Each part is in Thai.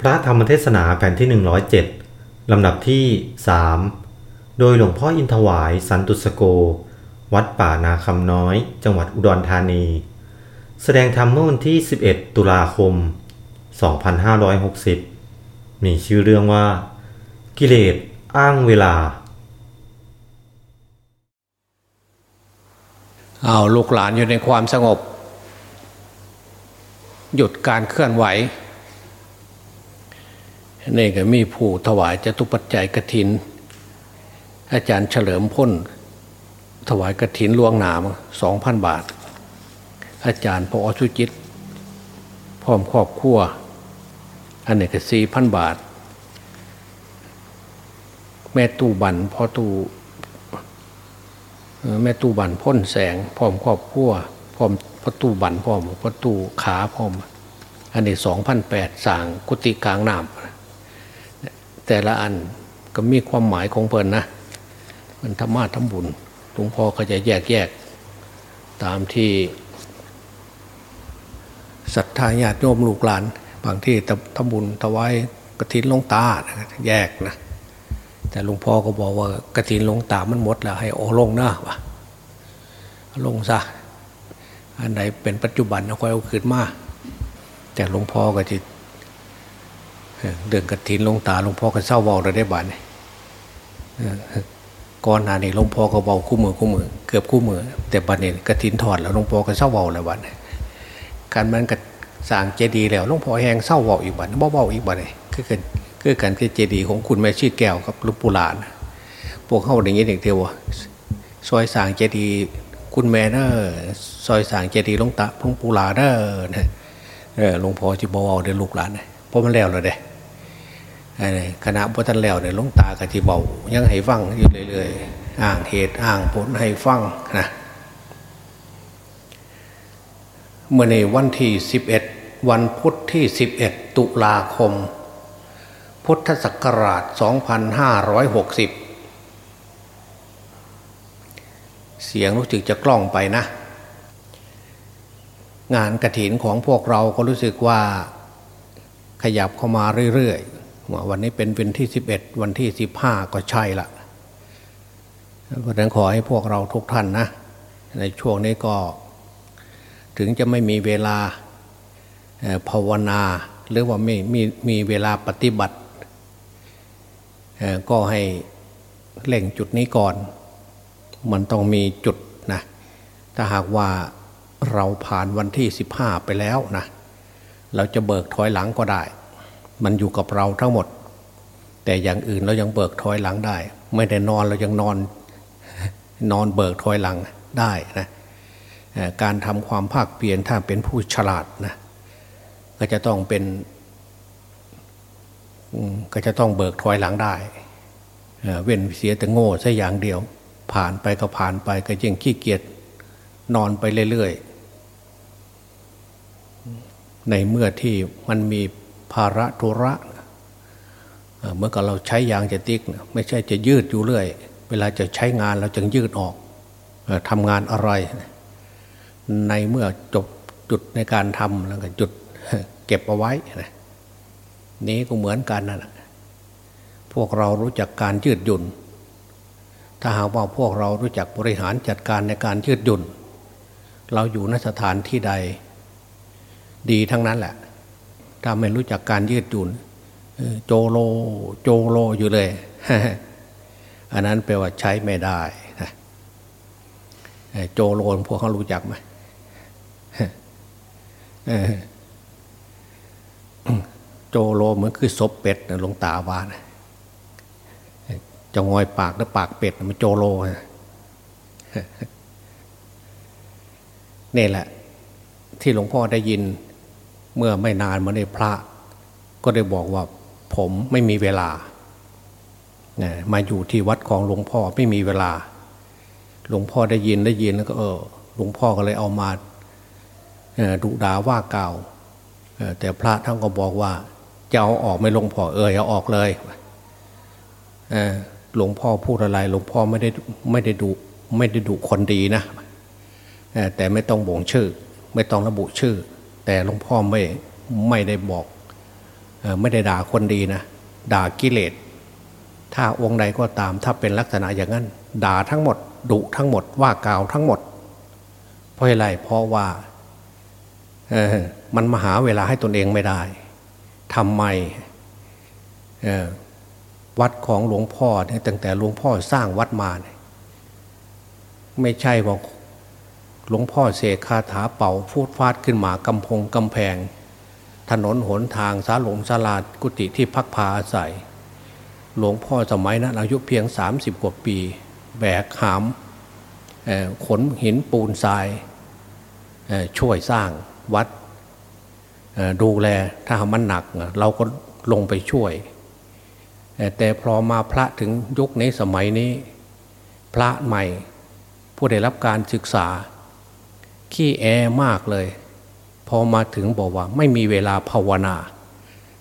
พระธรรมเทศนาแผ่นที่ 107 ลำดับที่ 3 โดยหลวงพ่ออินทวายสันตุสโก วัดป่านาคำน้อย จังหวัดอุดรธานี แสดงธรรมเมื่อวันที่ 11 ตุลาคม 2560 มีชื่อเรื่องว่า กิเลสอ้างเวลา เอาลูกหลานอยู่ในความสงบ หยุดการเคลื่อนไหว นี่ก็มีผู้ถวายจตุปัจจัยกระถิน อาจารย์เฉลิมพ้น ถวายกระถินลวงหนามสองพันบาท อาจารย์พอชุจิต พร้อมครอบครัว อันนี้ก็สี่พันบาท แม่ตู้บันพ่อตู้แม่ตู้บันพ่นแสงพร้อมครอบครัวพร้อมพ่อตู้บันพร้อมพ่อตู้ขาพร้อมอันนี้สองพันแปดสั่งกุฏิกลางน้ำ แต่ละอันก็มีความหมายของเพลินนะมันธรรมะทำบุญหลวงพ่อก็จะแยกแยก ตามที่ศรัทธาญาติโยมลูกหลานบางที่ทำบุญถวายกระถินลงตาแยกนะแต่หลวงพ่อก็บอกว่ากระถินลงตามันหมดแล้ว ให้โอลงหน้าวะลงซะอันไหนเป็นปัจจุบันเอาค่อยเอาขึ้นมาแต่หลวงพ่อก็จะ เดินกระถินลงตาหลวงพ่อก็เศร้าเบาเลยได้บานก่อนหน้านี้หลวงพ่อก็เบาคู่มือคู่มือเกือบคู่มือ แต่บัดนี้กระถินถอดแล้วหลวงพ่อก็เศร้าเบาเลยบัดการมันกระสร้างเจดีย์แล้วหลวงพ่อแหงเศร้าเบาอีกบัดเบาๆอีกบัดเลยคือกันคือกันคือเจดีย์ของคุณแม่ชีแก้วกับลุงปูหลานพวกเข้าอย่างนี้เด็กเดียวซอยสางเจดีย์คุณแม่เนอซอยสางเจดีย์หลวงตาหลวงปูหลานเนอหลวงพ่อจีบเอาเดี๋ยวลูกหลานเพราะมันแล้วเลยเด้ คณะพระท่านแล้วเนี่ยลงตากะจีเบายังให้ฟังอยู่เรื่อยๆอ้างเหตุอ้างผลให้ฟังนะเมื่อในวันที่11วันพุทธที่11ตุลาคม พุทธศักราช2560เสียงรู้สึกจะกล้องไปนะ งานกระถินของพวกเราก็รู้สึกว่าขยับเข้ามาเรื่อยๆ วันนี้เป็นวันที่11วันที่15ก็ใช่ละเพราะนั้นขอให้พวกเราทุกท่านนะ ในช่วงนี้ก็ ถึงจะไม่มีเวลาภาวนาหรือว่าไม่มีมีเวลาปฏิบัติ ก็ให้เล่งจุดนี้ก่อน มันต้องมีจุดนะถ้าหากว่าเราผ่านวันที่ 15 ไปแล้วนะ เราจะเบิกถอยหลังก็ได้ มันอยู่กับเราทั้งหมด แต่อย่างอื่นเรายังเบิกถอยหลังได้ ไม่ได้นอนเรายังนอน นอนเบิกถอยหลังได้นะการทำความภาคเปลี่ยนถ้าเป็นผู้ฉลาดนะก็จะต้องเป็นก็จะต้องเบิกถอยหลังได้ เว้นเสียแต่โง่ซะอย่างเดียว ผ่านไปก็ผ่านไปก็ยังขี้เกียจนอนไปเรื่อยๆในเมื่อที่มันมี ภาระธุระเมื่อกับเราใช้ยางจะติ๊กไม่ใช่จะยืดอยู่เรื่อย เวลาจะใช้งานเราจึงยืดออกทำงานอะไร ในเมื่อจบจุดในการทำแล้วก็จุดเก็บเอาไว้นี้ก็เหมือนกันนั่นพวกเรารู้จักการยืดหยุ่น ถ้าหากว่าพวกเรารู้จักบริหารจัดการในการยืดหยุ่น เราอยู่นสถานที่ใด ดีทั้งนั้นแหละ ถ้าไม่รู้จักการยืดหยุ่นโจโลโจโลอยู่เลย อันนั้นแปลว่าใช้ไม่ได้นะโจโลพวกเขารู้จักไหมโจโลเหมือนคือศพเป็ดนะหลวงตาวานะจะงอยปากแล้วปากเป็ดมันโจโลนี่แหละ ที่หลวงพ่อได้ยิน เมื่อไม่นานมาในพระ ก็ได้บอกว่าผมไม่มีเวลามาอยู่ที่วัดของหลวงพ่อไม่มีเวลา หลวงพ่อได้ยินได้ยินแล้วก็เออหลวงพ่อก็เลยเอามาดุด่าว่าเก่าแต่พระท่านก็บอกว่าจะเอาออกไม่ลงพ่อเออเอาออกเลยหลวงพ่อพูดอะไร หลวงพ่อไม่ได้ไม่ได้ดุไม่ได้ดุคนดีนะแต่ไม่ต้องบ่งชื่อ ไม่ต้องระบุชื่อ แต่หลวงพ่อไม่ไม่ได้บอกไม่ได้ด่าคนดีนะ ด่ากิเลส ถ้าองค์ใดก็ตามถ้าเป็นลักษณะอย่างนั้น ด่าทั้งหมดดุทั้งหมดว่ากล่าวทั้งหมด เพราะอะไรเพราะว่าเออมันมาหาเวลาให้ตนเองไม่ได้ทำไมวัดของหลวงพ่อตั้งแต่หลวงพ่อสร้างวัดมา ไม่ใช่ว่า หลวงพ่อเสกคาถาเป่าพูดฟาดขึ้นมากำพงกำแพง ถนนหนทางสาหลงสลาดกุฏิที่พักพาอาศัย หลวงพ่อสมัยนะั้นอายุเพียง 30 กว่าปี แบกหามขนหินปูนทรายช่วยสร้างวัดดูแลถ้ามันหนัก เราก็ลงไปช่วย แต่พอมาพระถึงยุคนี้สมัยนี้ พระใหม่ ผู้ได้รับการศึกษา ขี้แอมากเลย พอมาถึงบอกว่า ไม่มีเวลาภาวนา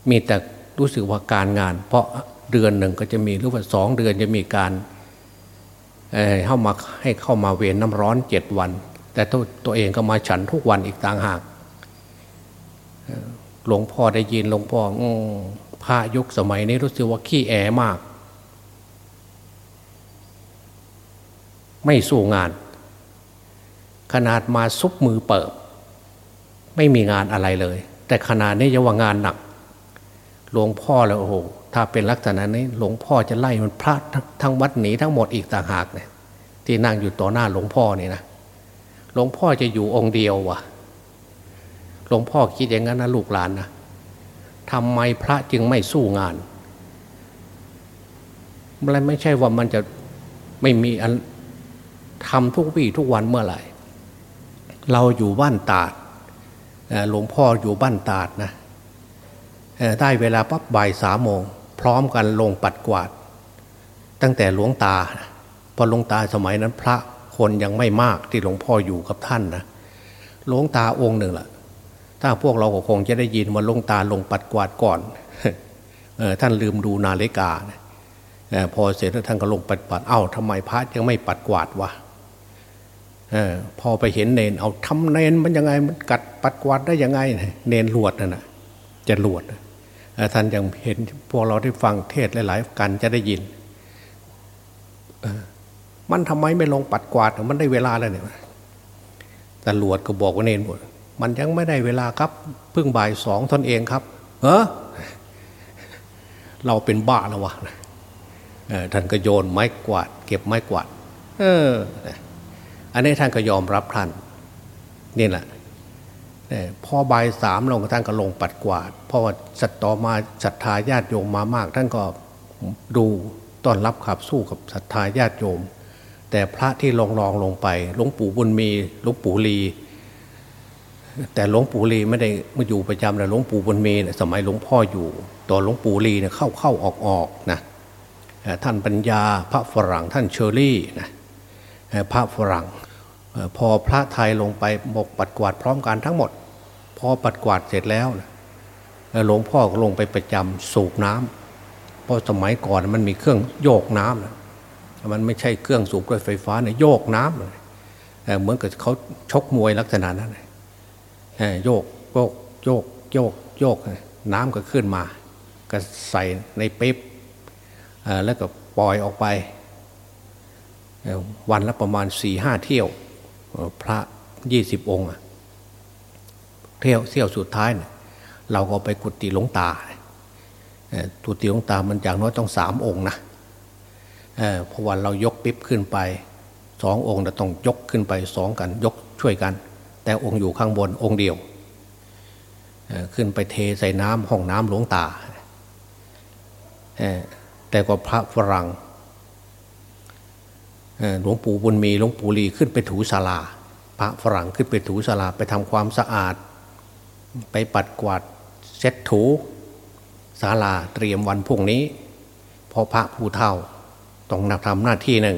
มีแต่รู้สึกว่าการงาน เพราะเดือนหนึ่งก็จะมีหรือว่าสองเดือนจะมีการเข้ามาให้เข้ามาเวรน้ำร้อนเจ็ดวัน แต่ตัวตัวเองก็มาฉันทุกวันอีกต่างหากหลวงพ่อได้ยินหลวงพ่อพระยุคสมัยนี้รู้สึกว่าขี้แอมาก ไม่สู้งาน ขนาดมาซุบมือเปิบ ไม่มีงานอะไรเลย แต่ขนาดนี้ยังว่างานหนักหลวงพ่อแล้วโอ้โหถ้าเป็นลักษณะนี้หลวงพ่อจะไล่มันพระทั้งวัดหนีทั้งหมดอีกต่างหากเนี่ยที่นั่งอยู่ต่อหน้าหลวงพ่อนี่นะหลวงพ่อจะอยู่องค์เดียววะหลวงพ่อคิดอย่างนั้นนะลูกหลานนะทำไมพระจึงไม่สู้งานอะไรไม่ใช่ว่ามันจะไม่มีอันทำทุกวี่ทุกวันเมื่อไหร่ เราอยู่บ้านตาดหลวงพ่ออยู่บ้านตาดนะได้เวลาปั๊บบ่ายสามโมง พร้อมกันลงปัดกวาด ตั้งแต่หลวงตาพอหลวงตาสมัยนั้นพระคนยังไม่มากที่หลวงพ่ออยู่กับท่านนะหลวงตาองค์หนึ่งละ่ะ ถ้าพวกเราก็คงจะได้ยินว่าลงตาลงปัดกวาดก่อนท่านลืมดูนาฬิกาพอเสร็จแล้วท่านก็ลงปัดกวาดเอ้าทำไมพระยังไม่ปัดกวาดวะ พอไปเห็นเนนเอาทำเนนมันยังไงมันกัดปัดกวาดได้ยังไง เนนหลวดนั่นนะจะหลวดท่านยังเห็นพวกเราที่ฟังเทศหลายๆกันจะได้ยินมันทำไมไม่ลงปัดกวาดมันได้เวลาแล้วเนี่ยแต่หลวดก็บอกว่าเนนหมดมันยังไม่ได้เวลาครับเพิ่งบ่ายสองทนเองครับเออเราเป็นบ้าแล้ววะท่านก็โยนไม้กวาด เก็บไม้กวาด เออ อันนี้ท่านก็ยอมรับท่านนี่แหละพอบ่ายสามลงท่านก็ลงปัดกวาดพราะว่าสัตต่อมาศรัทธาญาติโยมมามาก ท่านก็ดูต้อนรับขับสู้กับศรัทธาญาติโยม แต่พระที่ลงรองลงไปหลวงปู่บุญมีหลวงปู่ลี แต่หลวงปู่ลีไม่ได้มาอยู่ประจำเลยหลวงปู่บุญมีสมัยหลวงพ่ออยู่ต่อหลวงปู่ลีเนี่ยเข้าเข้าออกออกนะท่านปัญญาพระฝรั่งท่านเชอรี่นะ พระฝรั่งพอพระไทยลงไปบกปัดกวาดพร้อมกันทั้งหมด พอปัดกวาดเสร็จแล้วหลวงพ่อก็ลงไปประจำสูบน้ำเพราะสมัยก่อนมันมีเครื่องโยกน้ำนะมันไม่ใช่เครื่องสูบด้วยไฟฟ้าเนี่ยโยกน้ำเหมือนกับเขาชกมวยลักษณะนั้นโยกโยกโยกโยกโยกน้ำก็ขึ้นมา ก็ใส่ในเป๊บแล้วก็ปล่อยออกไป วันละประมาณสี่ห้าเที่ยว พระยี่สิบองค์เที่ยวเที่ยวสุดท้ายเนี่ยเราก็ไปกุฏิหลวงตากุฏิหลวงตามันอย่างน้อยต้องสามองค์นะเพราะวันเรายกปิ๊บขึ้นไปสององค์เราต้องยกขึ้นไปสองกันยกช่วยกัน แต่องค์อยู่ข้างบนองค์เดียวขึ้นไปเทใส่น้ำห้องน้ำหลวงตาแต่ก็พระฝรั่ง หลวงปู่บุญมีหลวงปู่ลีขึ้นไปถูศาลา พระฝรั่งขึ้นไปถูศาลาไปทำความสะอาด ไปปัดกวาดเช็ดถูศาลาเตรียมวันพรุ่งนี้พอพระผู้เท่าต้องนักทำหน้าที่หนึ่ง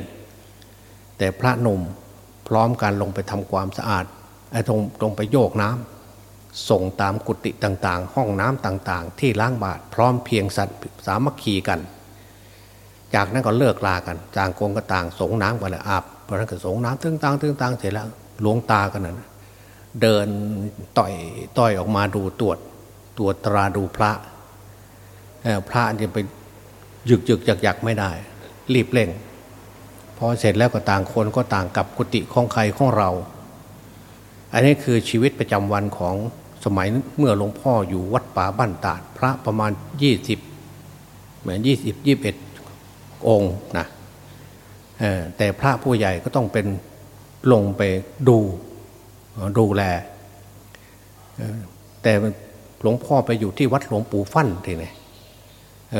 แต่พระหนุ่มพร้อมการลงไปทำความสะอาดไอ้ตรงตรงไปโยกน้ำส่งตามกุฏิต่างๆ ห้องน้ำต่างๆ ที่ล้างบาตรพร้อมเพียงสัตว์สามัคคีกัน จากนั้นก็เลิกลากันจางกงก็ต่างสงน้ำกันเลยอาบเพราะนั้นก็สงน้ำตึ้งตังตึ้งตังเสร็จแล้วหลวงตากันนั้นเดินต่อยต่อยออกมาดูตรวจตรวจตราดูพระพระจะไปหยึกหยึกยักยักไม่ได้ รีบเร่งพอเสร็จแล้วก็ต่างคนก็ต่างกับกุฏิของใครของเรา อันนี้คือชีวิตประจำวันของสมัยเมื่อหลวงพ่ออยู่วัดป่าบ้านตาด พระประมาณยี่สิบเหมือนยี่สิบยี่บเอ็ด องค์นะแต่พระผู้ใหญ่ก็ต้องเป็นลงไปดูดูแล แต่หลวงพ่อไปอยู่ที่วัดหลวงปู่ฟั่นทีนี้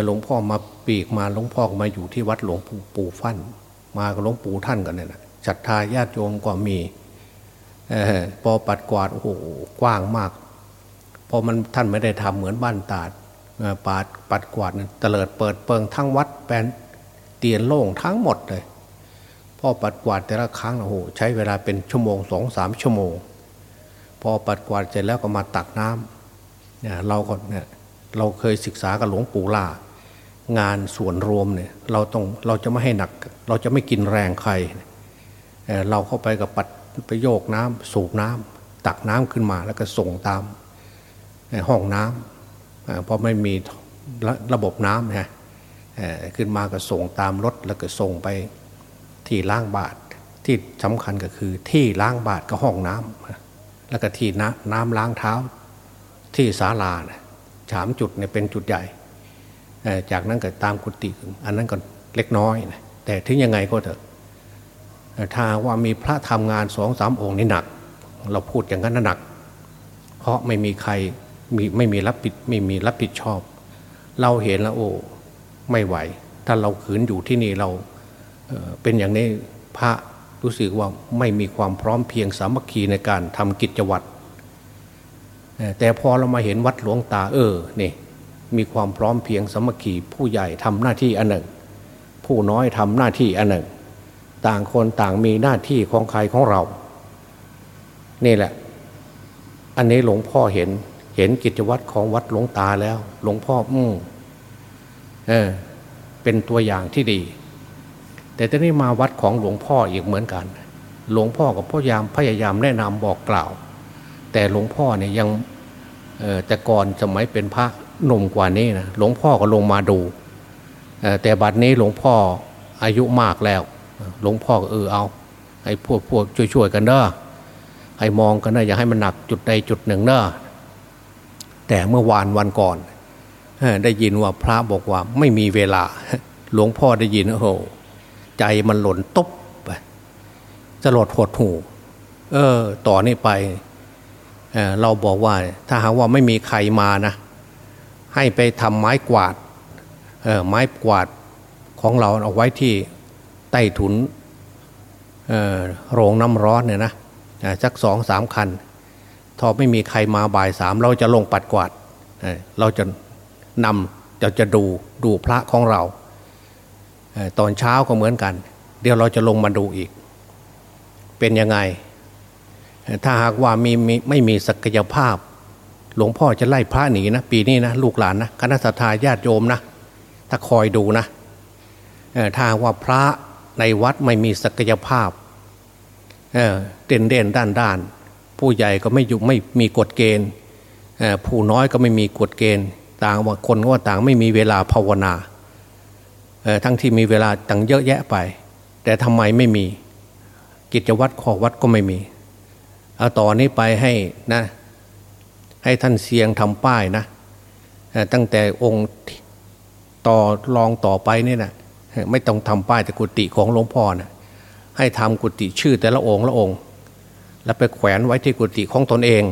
หลวงพ่อมาปีกมาหลวงพ่อมาอยู่ที่วัดหลวงปู่ฟั่น มากับหลวงปู่ท่านกันเนี่ยนะศรัทธาญาติโยมก็มีพอปัดกวาดโอ้โหกว้างมากพอมันท่านไม่ได้ทำเหมือนบ้านตาดปาดปัดกวาดเตลิดเปิดเปิงทั้งวัดแปลน เตียนโล่งทั้งหมดเลยพอปัดกวาดแต่ละครั้งโอ้โหใช้เวลาเป็นชั่วโมงสองสามชั่วโมง พอปัดกวาดเสร็จแล้วก็มาตักน้ำเนี่ยเราก็เนี่ยเราเคยศึกษากับหลวงปู่ล่างานส่วนรวมเนี่ยเราต้องเราจะไม่ให้หนัก เราจะไม่กินแรงใครเราเข้าไปกับปัดไปโยกน้ำสูบน้ำตักน้ำขึ้นมาแล้วก็ส่งตามห้องน้ำเพราะไม่มีระระบบน้ำนะ ขึ้นมาก็ส่งตามรถแล้วก็ส่งไปที่ล้างบาทที่สำคัญก็คือที่ล้างบาทก็ห้องน้ำแล้วก็ที่น้ำน้ำล้างเท้า ที่ศาลานะสามจุดเนี่ยเป็นจุดใหญ่ จากนั้นก็ตามกุฏิอันนั้นก็เล็กน้อยนะแต่ถึงยังไงก็เถอะถ้าว่ามีพระทำงานสองสามองค์นี่หนัก เราพูดอย่างนั้นหนัก เพราะไม่มีใครมีไม่มีรับผิดไม่มีรับผิดชอบ เราเห็นแล้วโอ้ ไม่ไหว ถ้าเราขืนอยู่ที่นี่เราเป็นอย่างนี้พระรู้สึกว่าไม่มีความพร้อมเพียงสามัคคีในการทำกิจวัตรแต่พอเรามาเห็นวัดหลวงตาเออนี่มีความพร้อมเพียงสามัคคีผู้ใหญ่ทำหน้าที่อันหนึ่ง ผู้น้อยทำหน้าที่อันหนึ่ง ต่างคนต่างมีหน้าที่ของใครของเรา นี่แหละ อันนี้หลวงพ่อเห็นเห็นกิจวัตรของวัดหลวงตาแล้ว หลวงพ่ออืม เออเป็นตัวอย่างที่ดี แต่ตอนนี้มาวัดของหลวงพ่ออีกเหมือนกัน หลวงพ่อกับพ่อยามพยายามแนะนำบอกกล่าว แต่หลวงพ่อเนี่ยยังแต่ก่อนสมัยเป็นพระหนุ่มกว่านี้นะหลวงพ่อก็ลงมาดูแต่บัดนี้หลวงพ่ออายุมากแล้ว หลวงพ่อก็เออเอาให้พวกพวกช่วยๆกันเด้อให้มองกันนะอย่าให้มันหนักจุดใดจุดหนึ่งเด้อแต่เมื่อวานวันก่อน ได้ยินว่าพระบอกว่าไม่มีเวลา หลวงพ่อได้ยินโอ้โหใจมันหล่นตบไปจะหลดหดหูเออ ต่อนนี้ไปเเราบอกว่า ถ้าหากว่าไม่มีใครมานะให้ไปทำไม้กวาดไม้กวาดของเราเอาไว้ที่ใต้ถุนโรงน้ำร้อนเนี่ยนะสักสองสามคันถ้าไม่มีใครมาบ่ายสามเราจะลงปัดกวาดเราจะ นำจะจะดูดูพระของเรา ตอนเช้าก็เหมือนกัน เดี๋ยวเราจะลงมาดูอีก เป็นยังไง ถ้าหากว่ามีไม่มีศักยภาพ หลวงพ่อจะไล่พระหนีนะปีนี้นะลูกหลานนะคณะสัตยาญาติโยมนะถ้าคอยดูนะถ้าว่าพระในวัดไม่มีศักยภาพเด่นเด่นด้านด้าน ผู้ใหญ่ก็ไม่อยู่ไม่มีกฎเกณฑ์ผู้น้อยก็ไม่มีกฎเกณฑ์ ต่างว่าคนก็ต่างไม่มีเวลาภาวนาทั้งที่มีเวลาตั้งเยอะแยะไป แต่ทำไมไม่มีกิจวัตรขอวัดก็ไม่มีเอาต่อนนี้ไปให้นะ ให้ท่านเสียงทำป้ายนะตั้งแต่องค์ต่อรองต่อไปนี่นะไม่ต้องทำป้ายแต่กุฏิของหลวงพ่อนะให้ทำกุฏิชื่อแต่ละองค์ละองค์ แล้วไปแขวนไว้ที่กุฏิของตนเอง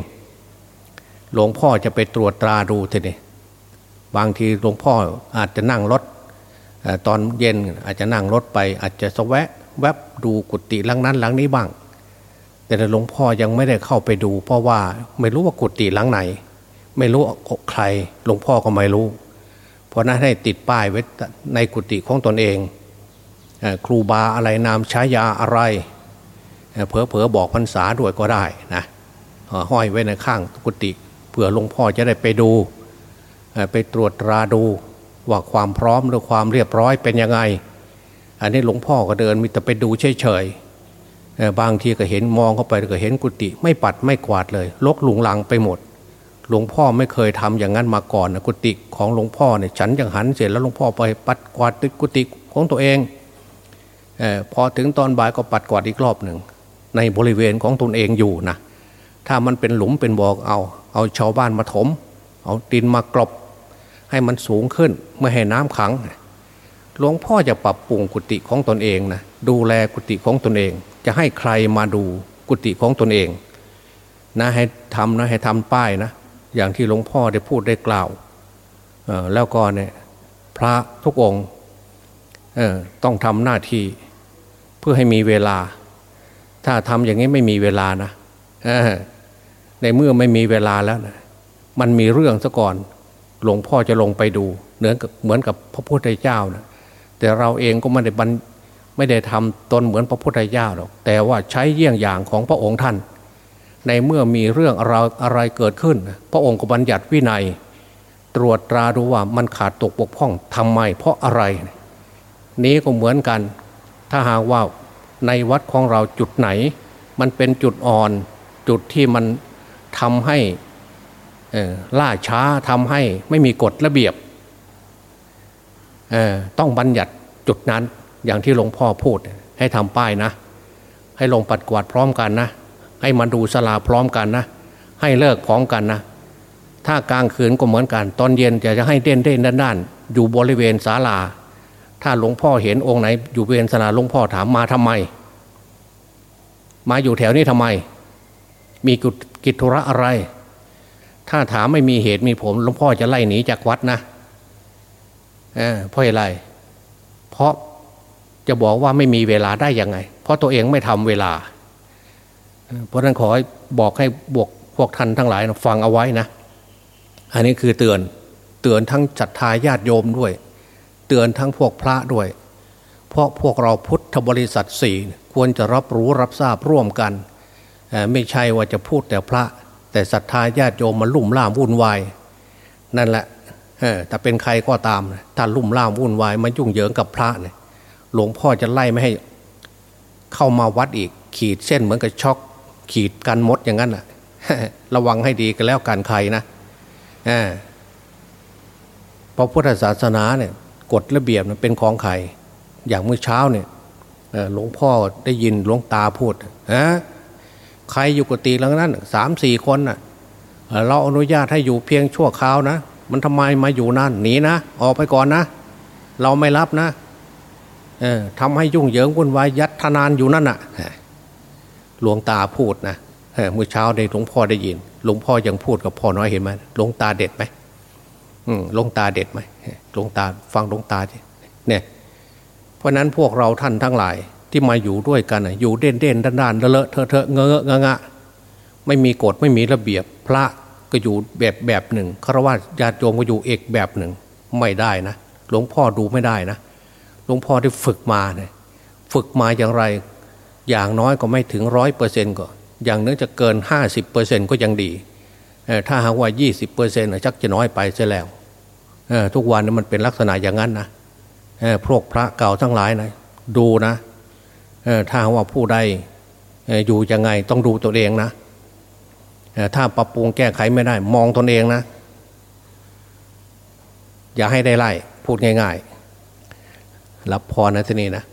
หลวงพ่อจะไปตรวจตราดูทีนี้ บางทีหลวงพ่ออาจจะนั่งรถตอนเย็นอาจจะนั่งรถไป อาจจะสแวะแวบดูกุฏิหลังนั้นหลังนี้บ้าง แต่หลวงพ่อยังไม่ได้เข้าไปดู เพราะว่าไม่รู้ว่ากุฏิหลังไหน ไม่รู้ใครหลวงพ่อก็ไม่รู้ เพราะนั้นให้ติดป้ายไว้ในกุฏิของตนเองครูบาอะไรนามใช้ยาอะไรเผลอเผอบอกพรรษาด้วยก็ได้นะห้อยไว้ในข้างกุฏิเผื่อหลวงพ่อจะได้ไปดู ไปตรวจตราดูว่าความพร้อมหรือความเรียบร้อยเป็นยังไง อันนี้หลวงพ่อก็เดินมีแต่ไปดูเฉยๆบางทีก็เห็นมองเข้าไปก็เห็นกุฏิไม่ปัดไม่กวาดเลยลกหลุงลังไปหมด หลวงพ่อไม่เคยทำอย่างนั้นมาก่อนนะกุฏิของหลวงพ่อเนี่ยฉันยังหันเสร็จแล้วหลวงพ่อไปปัดกวาดตึกกุฏิของตัวเองเออพอถึงตอนบ่ายก็ปัดกวาดอีกรอบหนึ่งในบริเวณของตนเองอยู่นะถ้ามันเป็นหลุมเป็นบ่อเอา เอาชาวบ้านมาถม เอาดินมากรบ ให้มันสูงขึ้นไม่ให้น้ำขัง หลวงพ่อจะปรับปรุงกุฏิของตนเองนะดูแลกุฏิของตนเอง จะให้ใครมาดูกุฏิของตนเองนะให้ทำนะให้ทำป้ายนะอย่างที่หลวงพ่อได้พูดได้กล่าวแล้วก็เนี่ยพระทุกองค์ต้องทำหน้าที่เพื่อให้มีเวลา ถ้าทำอย่างนี้ไม่มีเวลานะในเมื่อไม่มีเวลาแล้วนะมันมีเรื่องซะก่อน หลวงพ่อจะลงไปดูเหมือนกับเหมือนกับพระพุทธเจ้านะแต่เราเองก็ไม่ได้บันไม่ได้ทำตนเหมือนพระพุทธเจ้าหรอกแต่ว่าใช้เยี่ยงอย่างของพระองค์ท่าน ในเมื่อมีเรื่องอะไรอะไรเกิดขึ้น พระองค์ก็บัญญัติวินัย ตรวจตราดูว่ามันขาดตกบกพร่องทำไม เพราะอะไร นี้ก็เหมือนกัน ถ้าหากว่าในวัดของเราจุดไหน มันเป็นจุดอ่อนจุดที่มันทำให้ ล่าช้าทำให้ไม่มีกฎระเบียบ ต้องบัญญัติจุดนั้นอย่างที่หลวงพ่อพูด ให้ทำป้ายนะ ให้ลงปัดกวาดพร้อมกันนะ ให้มาดูสลาพร้อมกันนะ ให้เลิกพร้อมกันนะ ถ้ากลางคืนก็เหมือนกัน ตอนเย็นจะจะให้เด่นเด่นด้านๆอยู่บริเวณศาลา ถ้าหลวงพ่อเห็นองค์ไหน อยู่บริเวณศาลาหลวงพ่อถามมาทำไม มาอยู่แถวนี้ทำไม มีกิจธุระอะไร ถ้าถามไม่มีเหตุมีผลหลวงพ่อจะไล่หนีจากวัดนะเพราะอะไร เพราะจะบอกว่าไม่มีเวลาได้ยังไง เพราะตัวเองไม่ทำเวลา เพราะนั้นขอบอกให้บวกพวกท่านทั้งหลายนะฟังเอาไว้นะ อันนี้คือเตือนเตือนทั้งจัตตาญาติโยมด้วย เตือนทั้งพวกพระด้วย เพราะพวกเราพุทธบริษัทสี่ควรจะรับรู้รับทราบร่วมกัน ไม่ใช่ว่าจะพูดแต่พระ แต่ศรัทธาญาติโยมมาลุ่มล่ามวุ่นวายนั่นแหละแต่เป็นใครก็ตามถ้าลุ่มล่ามวุ่นวายมันยุ่งเหยิงกับพระเนี่ยหลวงพ่อจะไล่ไม่ให้ เข้ามาวัดอีก ขีดเส้นเหมือนกับช็อก ขีดกันมดอย่างนั้นอะระวังให้ดีกันแล้วการใครนะเพราะพุทธศาสนาเนี่ยกฎระเบียบเป็นของใครอย่างเมื่อเช้าเนี่ยหลวงพ่อได้ยินหลวงตาพูดฮะ ใครอยู่กุฏิหลังนั้นสามสี่คนน่ะเราอนุญาตให้อยู่เพียงชั่วคราวนะ มันทำไมมาอยู่นั่นหนีนะ ออกไปก่อนนะ เราไม่รับนะเออทำให้ยุ่งเหยิงวุ่นวายยัดทนานอยู่นั่นน่ะหลวงตาพูดนะเมื่อเช้าได้หลวงพ่อได้ยิน หลวงพ่อยังพูดกับพ่อน้อยเห็นไหมหลวงตาเด็ดไหมหลวงตาเด็ดไหมหลวงตาฟังหลวงตาเนี่ย เพราะนั้นพวกเราท่านทั้งหลาย ที่มาอยู่ด้วยกันอยู่เด่นเด่นด้านด้านเลอะเทอะเทอะเงอะงะไม่มีกฎไม่มีระเบียบพระก็อยู่แบบแบบหนึ่งฆราวาสญาติโยมก็อยู่เอกแบบหนึ่ง ไม่ได้นะ หลวงพ่อดูไม่ได้นะ หลวงพ่อที่ฝึกมาเนี่ยฝึกมาอย่างไร อย่างน้อยก็ไม่ถึงร้อยเปอร์เซ็นต์ก็อย่างนึงจะเกินห้าสิบเปอร์เซ็นต์ก็ยังดี ถ้าหากว่ายี่สิบเปอร์เซ็นต์ชักจะน้อยไปเสียแล้ว ทุกวันนี้มันเป็นลักษณะอย่างนั้นนะพวกพระเก่าทั้งหลายนะ ดูนะ ถ้าว่าผู้ใดอยู่ยังไงต้องดูตัวเองนะถ้าปรับปรุงแก้ไขไม่ได้ มองตนเองนะ อย่าให้ได้ไล่ พูดง่าย ๆ รับพรนะที่นี่นะ